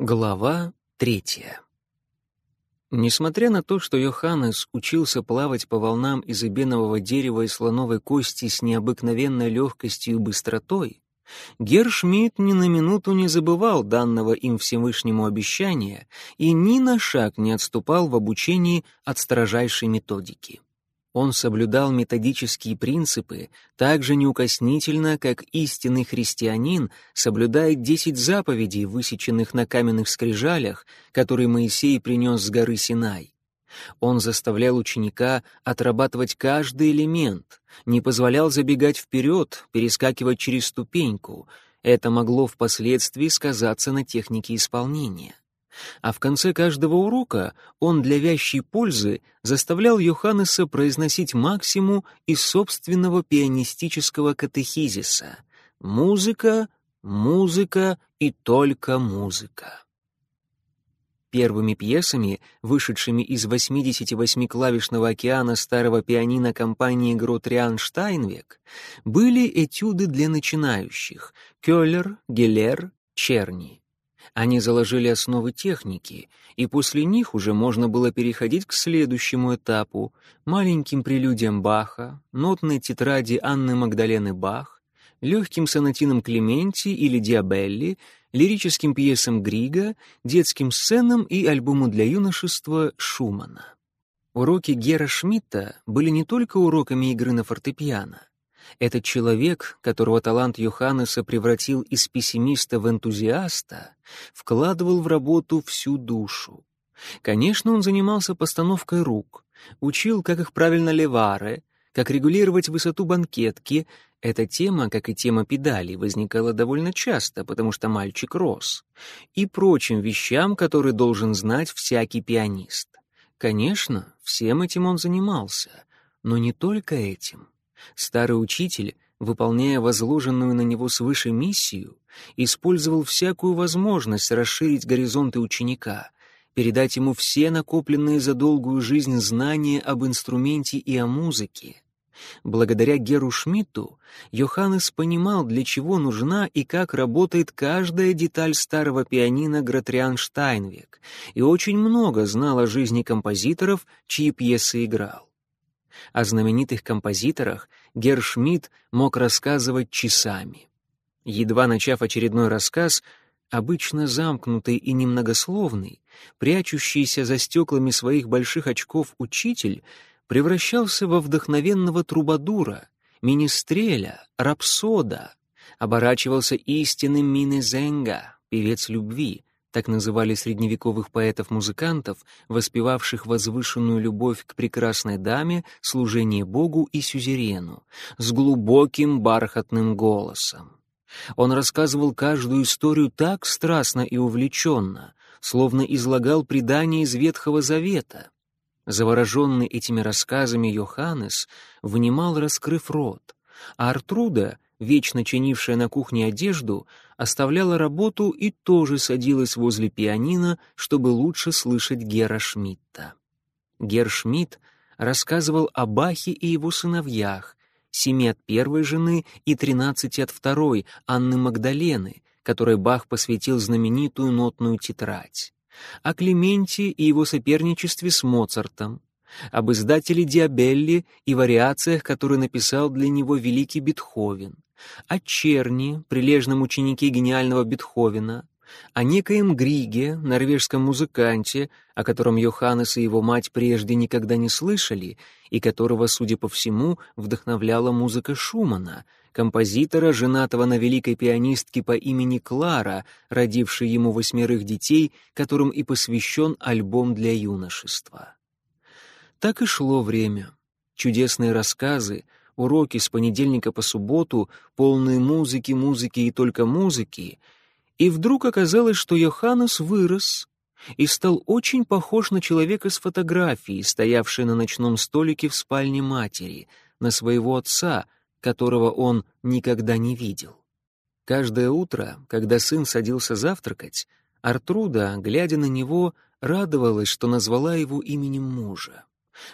Глава третья. Несмотря на то, что Йоханнес учился плавать по волнам из эбенового дерева и слоновой кости с необыкновенной легкостью и быстротой, Гершмидт ни на минуту не забывал данного им Всевышнему обещания и ни на шаг не отступал в обучении от строжайшей методики. Он соблюдал методические принципы так же неукоснительно, как истинный христианин соблюдает десять заповедей, высеченных на каменных скрижалях, которые Моисей принес с горы Синай. Он заставлял ученика отрабатывать каждый элемент, не позволял забегать вперед, перескакивать через ступеньку. Это могло впоследствии сказаться на технике исполнения а в конце каждого урока он для вящей пользы заставлял Йоханнеса произносить максимум из собственного пианистического катехизиса «Музыка, музыка и только музыка». Первыми пьесами, вышедшими из 88-клавишного океана старого пианино компании Гротриан Штайнвек, были этюды для начинающих — Кёллер, Гелер, Черни. Они заложили основы техники, и после них уже можно было переходить к следующему этапу — маленьким прелюдиям Баха, нотной тетради Анны Магдалены Бах, легким сонатинам Клементи или Диабелли, лирическим пьесам Грига, детским сценам и альбому для юношества Шумана. Уроки Гера Шмидта были не только уроками игры на фортепиано. Этот человек, которого талант Йоханнеса превратил из пессимиста в энтузиаста, вкладывал в работу всю душу. Конечно, он занимался постановкой рук, учил, как их правильно леваре, как регулировать высоту банкетки. Эта тема, как и тема педалей, возникала довольно часто, потому что мальчик рос, и прочим вещам, которые должен знать всякий пианист. Конечно, всем этим он занимался, но не только этим. Старый учитель, выполняя возложенную на него свыше миссию, использовал всякую возможность расширить горизонты ученика, передать ему все накопленные за долгую жизнь знания об инструменте и о музыке. Благодаря Геру Шмидту Йоханнес понимал, для чего нужна и как работает каждая деталь старого пианино Гратриан Штайнвек, и очень много знал о жизни композиторов, чьи пьесы играл. О знаменитых композиторах Гершмидт мог рассказывать часами. Едва начав очередной рассказ, обычно замкнутый и немногословный, прячущийся за стеклами своих больших очков учитель превращался во вдохновенного трубадура, министреля, рапсода, оборачивался истинным Минезенга, певец любви, так называли средневековых поэтов-музыкантов, воспевавших возвышенную любовь к прекрасной даме, служение Богу и сюзерену, с глубоким бархатным голосом. Он рассказывал каждую историю так страстно и увлеченно, словно излагал предания из Ветхого Завета. Завороженный этими рассказами Йоханнес внимал, раскрыв рот, а Артруда — вечно чинившая на кухне одежду, оставляла работу и тоже садилась возле пианино, чтобы лучше слышать Гера Шмидта. Гер Шмидт рассказывал о Бахе и его сыновьях, семи от первой жены и тринадцати от второй, Анны Магдалены, которой Бах посвятил знаменитую нотную тетрадь, о Клементе и его соперничестве с Моцартом, об издателе Диабелли и вариациях, которые написал для него великий Бетховен, о Черни, прилежном ученике гениального Бетховена, о некоем Григе, норвежском музыканте, о котором Йоханнес и его мать прежде никогда не слышали, и которого, судя по всему, вдохновляла музыка Шумана, композитора, женатого на великой пианистке по имени Клара, родившей ему восьмерых детей, которым и посвящен альбом для юношества. Так и шло время. Чудесные рассказы, уроки с понедельника по субботу, полные музыки, музыки и только музыки, и вдруг оказалось, что Йоханнес вырос и стал очень похож на человека с фотографией, стоявшей на ночном столике в спальне матери, на своего отца, которого он никогда не видел. Каждое утро, когда сын садился завтракать, Артруда, глядя на него, радовалась, что назвала его именем мужа,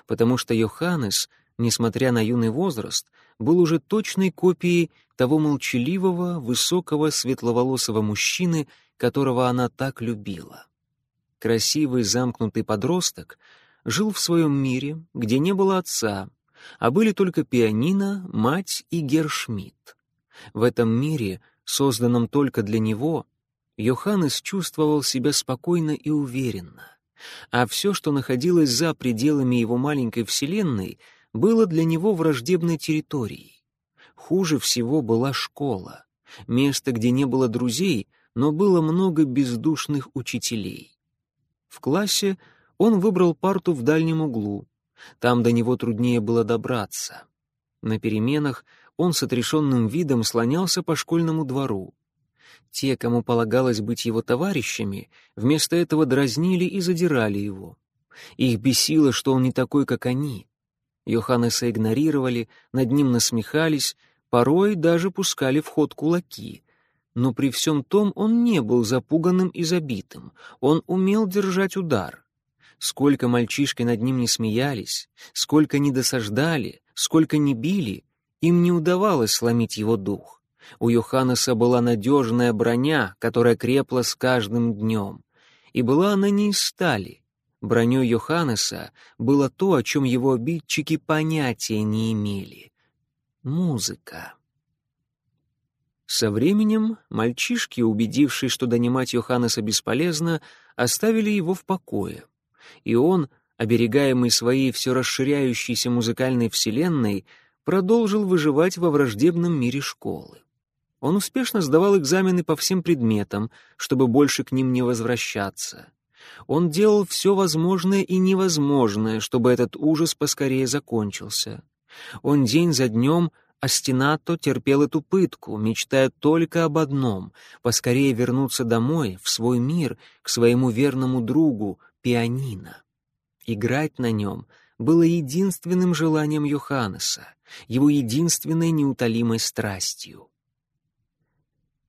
потому что Йоханнес — несмотря на юный возраст, был уже точной копией того молчаливого, высокого, светловолосого мужчины, которого она так любила. Красивый замкнутый подросток жил в своем мире, где не было отца, а были только пианино, мать и Гершмидт. В этом мире, созданном только для него, Йоханнес чувствовал себя спокойно и уверенно, а все, что находилось за пределами его маленькой вселенной, было для него враждебной территорией. Хуже всего была школа, место, где не было друзей, но было много бездушных учителей. В классе он выбрал парту в дальнем углу. Там до него труднее было добраться. На переменах он с отрешенным видом слонялся по школьному двору. Те, кому полагалось быть его товарищами, вместо этого дразнили и задирали его. Их бесило, что он не такой, как они. Йоханнеса игнорировали, над ним насмехались, порой даже пускали в ход кулаки. Но при всем том он не был запуганным и забитым, он умел держать удар. Сколько мальчишки над ним не смеялись, сколько не досаждали, сколько не били, им не удавалось сломить его дух. У Йоханнеса была надежная броня, которая крепла с каждым днем. И была она не из стали. Броней Йоханнеса было то, о чем его обидчики понятия не имели. Музыка. Со временем мальчишки, убедившись, что донимать Йоханнеса бесполезно, оставили его в покое. И он, оберегаемый своей все расширяющейся музыкальной вселенной, продолжил выживать во враждебном мире школы. Он успешно сдавал экзамены по всем предметам, чтобы больше к ним не возвращаться. Он делал все возможное и невозможное, чтобы этот ужас поскорее закончился. Он день за днем Астинато терпел эту пытку, мечтая только об одном — поскорее вернуться домой, в свой мир, к своему верному другу, пианино. Играть на нем было единственным желанием Йоханнеса, его единственной неутолимой страстью.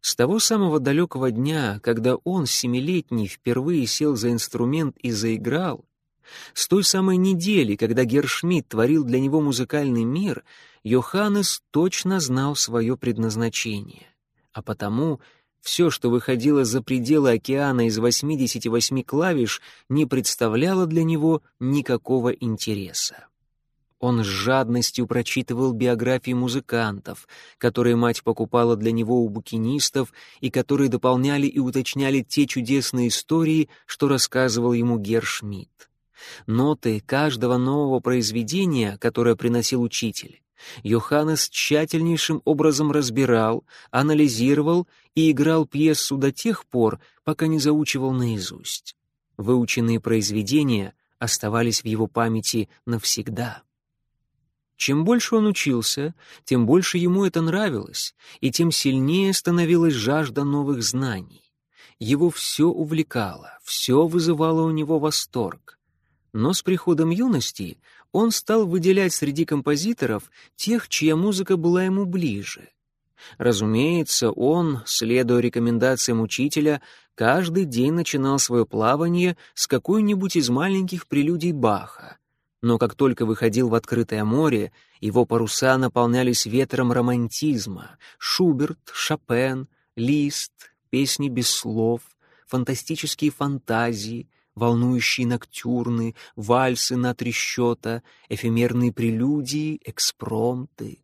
С того самого далекого дня, когда он, семилетний, впервые сел за инструмент и заиграл, с той самой недели, когда Гершмидт творил для него музыкальный мир, Йоханнес точно знал свое предназначение. А потому все, что выходило за пределы океана из 88 клавиш, не представляло для него никакого интереса. Он с жадностью прочитывал биографии музыкантов, которые мать покупала для него у букинистов и которые дополняли и уточняли те чудесные истории, что рассказывал ему Гершмидт. Ноты каждого нового произведения, которое приносил учитель, Йоханнес тщательнейшим образом разбирал, анализировал и играл пьесу до тех пор, пока не заучивал наизусть. Выученные произведения оставались в его памяти навсегда. Чем больше он учился, тем больше ему это нравилось, и тем сильнее становилась жажда новых знаний. Его все увлекало, все вызывало у него восторг. Но с приходом юности он стал выделять среди композиторов тех, чья музыка была ему ближе. Разумеется, он, следуя рекомендациям учителя, каждый день начинал свое плавание с какой-нибудь из маленьких прелюдий Баха, но как только выходил в открытое море, его паруса наполнялись ветром романтизма. Шуберт, Шопен, Лист, песни без слов, фантастические фантазии, волнующие ноктюрны, вальсы на три счета, эфемерные прелюдии, экспромты.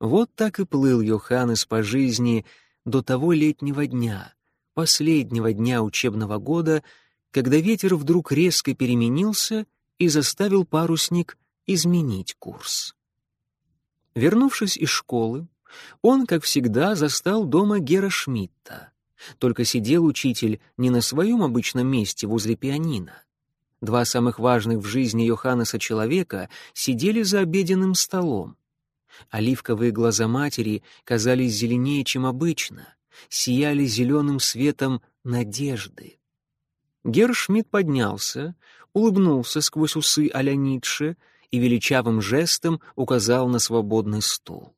Вот так и плыл Йоханнес по жизни до того летнего дня, последнего дня учебного года, когда ветер вдруг резко переменился — и заставил парусник изменить курс. Вернувшись из школы, он, как всегда, застал дома Гера Шмидта. Только сидел учитель не на своем обычном месте возле пианино. Два самых важных в жизни Йоханнеса человека сидели за обеденным столом. Оливковые глаза матери казались зеленее, чем обычно, сияли зеленым светом надежды. Гершмидт поднялся, улыбнулся сквозь усы а-ля Ницше и величавым жестом указал на свободный стул.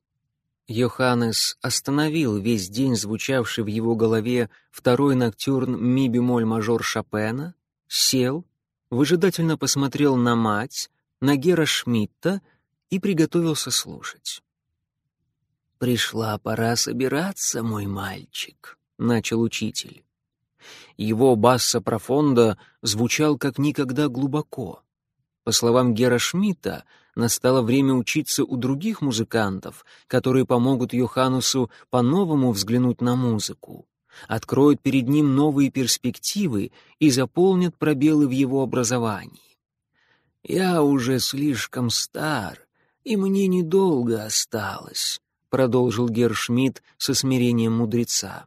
Йоханнес остановил весь день звучавший в его голове второй ноктюрн ми-бемоль-мажор Шопена, сел, выжидательно посмотрел на мать, на Гера Шмидта и приготовился слушать. «Пришла пора собираться, мой мальчик», — начал учитель. Его басса профонда звучал как никогда глубоко. По словам Гера Шмидта, настало время учиться у других музыкантов, которые помогут Йоханнесу по-новому взглянуть на музыку, откроют перед ним новые перспективы и заполнят пробелы в его образовании. «Я уже слишком стар, и мне недолго осталось», — продолжил Гершмидт со смирением мудреца.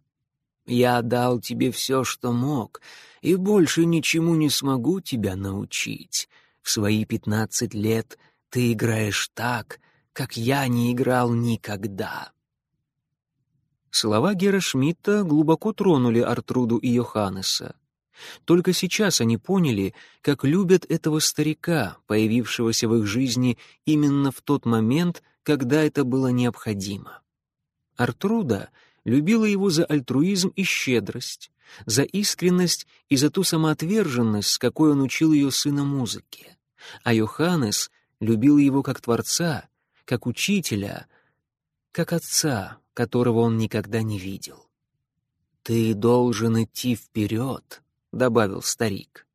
«Я дал тебе все, что мог, и больше ничему не смогу тебя научить. В свои пятнадцать лет ты играешь так, как я не играл никогда». Слова Гера Шмидта глубоко тронули Артруду и Йоханнеса. Только сейчас они поняли, как любят этого старика, появившегося в их жизни именно в тот момент, когда это было необходимо. Артруда любила его за альтруизм и щедрость, за искренность и за ту самоотверженность, с какой он учил ее сына музыке. А Йоханнес любил его как творца, как учителя, как отца, которого он никогда не видел. «Ты должен идти вперед», — добавил старик.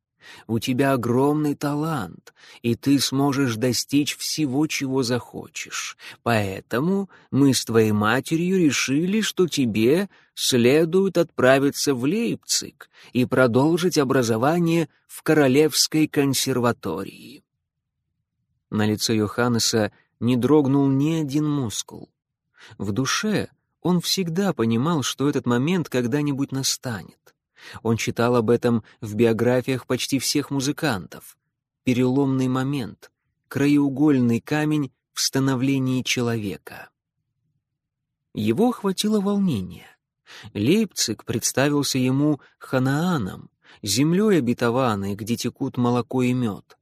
«У тебя огромный талант, и ты сможешь достичь всего, чего захочешь. Поэтому мы с твоей матерью решили, что тебе следует отправиться в Лейпциг и продолжить образование в Королевской консерватории». На лице Йоханнеса не дрогнул ни один мускул. В душе он всегда понимал, что этот момент когда-нибудь настанет. Он читал об этом в биографиях почти всех музыкантов. Переломный момент, краеугольный камень в становлении человека. Его охватило волнение. Лейпциг представился ему Ханааном, землей обетованной, где текут молоко и мед.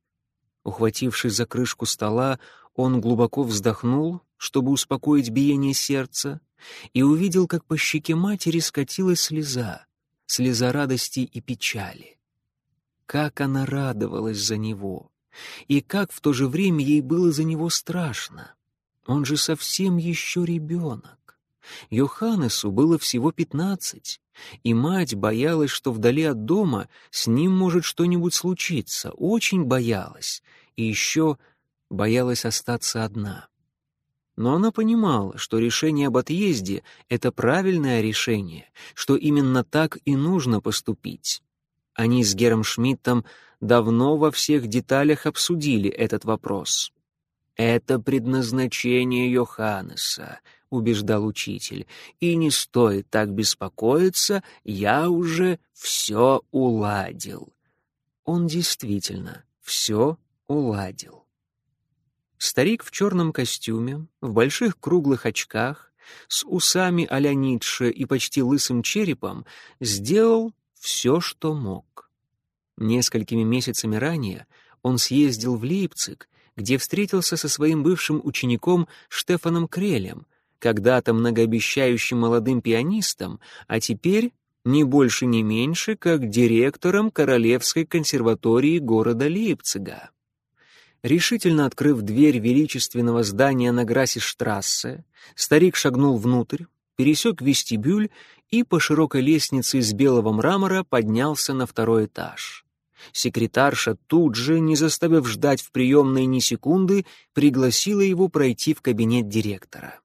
Ухватившись за крышку стола, он глубоко вздохнул, чтобы успокоить биение сердца, и увидел, как по щеке матери скатилась слеза, слеза радости и печали. Как она радовалась за него, и как в то же время ей было за него страшно. Он же совсем еще ребенок. Йоханнесу было всего пятнадцать, и мать боялась, что вдали от дома с ним может что-нибудь случиться, очень боялась, и еще боялась остаться одна. Но она понимала, что решение об отъезде — это правильное решение, что именно так и нужно поступить. Они с Гером Шмидтом давно во всех деталях обсудили этот вопрос. «Это предназначение Йоханнеса», — убеждал учитель, «и не стоит так беспокоиться, я уже все уладил». Он действительно все уладил. Старик в черном костюме, в больших круглых очках, с усами а-ля Ницше и почти лысым черепом, сделал все, что мог. Несколькими месяцами ранее он съездил в Лейпциг, где встретился со своим бывшим учеником Штефаном Крелем, когда-то многообещающим молодым пианистом, а теперь не больше, не меньше, как директором Королевской консерватории города Лейпцига. Решительно открыв дверь величественного здания на Грассиштрассе, старик шагнул внутрь, пересек вестибюль и по широкой лестнице из белого мрамора поднялся на второй этаж. Секретарша тут же, не заставив ждать в приемной ни секунды, пригласила его пройти в кабинет директора.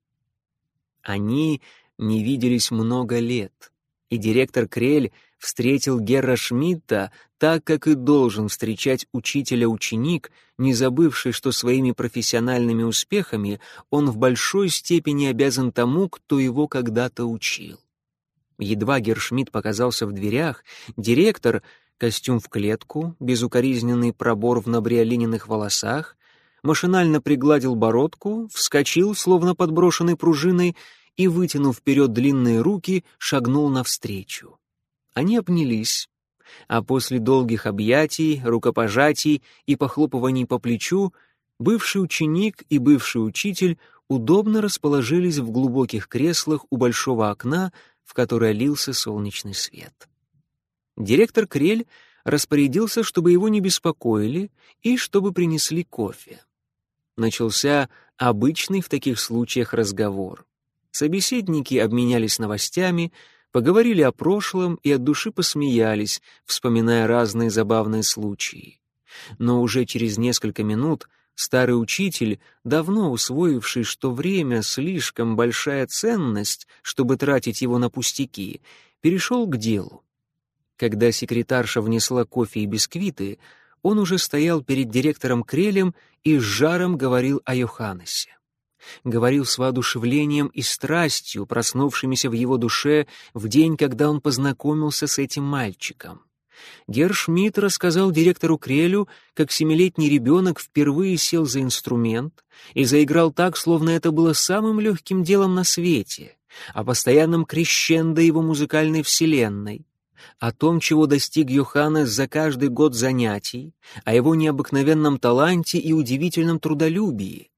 Они не виделись много лет, и директор Крель встретил Герра Шмидта так, как и должен встречать учителя-ученик, не забывший, что своими профессиональными успехами он в большой степени обязан тому, кто его когда-то учил. Едва Гершмидт показался в дверях, директор, костюм в клетку, безукоризненный пробор в набриолининых волосах, машинально пригладил бородку, вскочил, словно подброшенный пружиной, и, вытянув вперед длинные руки, шагнул навстречу. Они обнялись, а после долгих объятий, рукопожатий и похлопываний по плечу бывший ученик и бывший учитель удобно расположились в глубоких креслах у большого окна, в которое лился солнечный свет. Директор Крель распорядился, чтобы его не беспокоили и чтобы принесли кофе. Начался обычный в таких случаях разговор. Собеседники обменялись новостями, Поговорили о прошлом и от души посмеялись, вспоминая разные забавные случаи. Но уже через несколько минут старый учитель, давно усвоивший, что время — слишком большая ценность, чтобы тратить его на пустяки, перешел к делу. Когда секретарша внесла кофе и бисквиты, он уже стоял перед директором Крелем и с жаром говорил о Йоханнесе говорил с воодушевлением и страстью, проснувшимися в его душе в день, когда он познакомился с этим мальчиком. Гершмидт рассказал директору Крелю, как семилетний ребенок впервые сел за инструмент и заиграл так, словно это было самым легким делом на свете, о постоянном крещендо его музыкальной вселенной, о том, чего достиг Йоханнес за каждый год занятий, о его необыкновенном таланте и удивительном трудолюбии,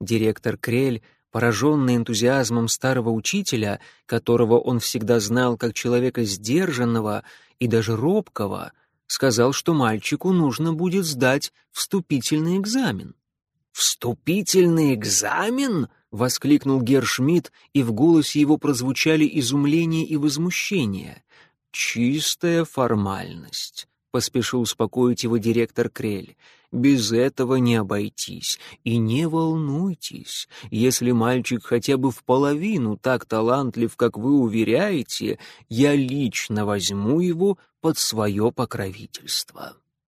Директор Крель, пораженный энтузиазмом старого учителя, которого он всегда знал как человека сдержанного и даже робкого, сказал, что мальчику нужно будет сдать вступительный экзамен. «Вступительный экзамен?» — воскликнул Гершмидт, и в голосе его прозвучали изумление и возмущение. «Чистая формальность», — поспешил успокоить его директор Крель. Без этого не обойтись. И не волнуйтесь, если мальчик хотя бы в половину так талантлив, как вы уверяете, я лично возьму его под свое покровительство.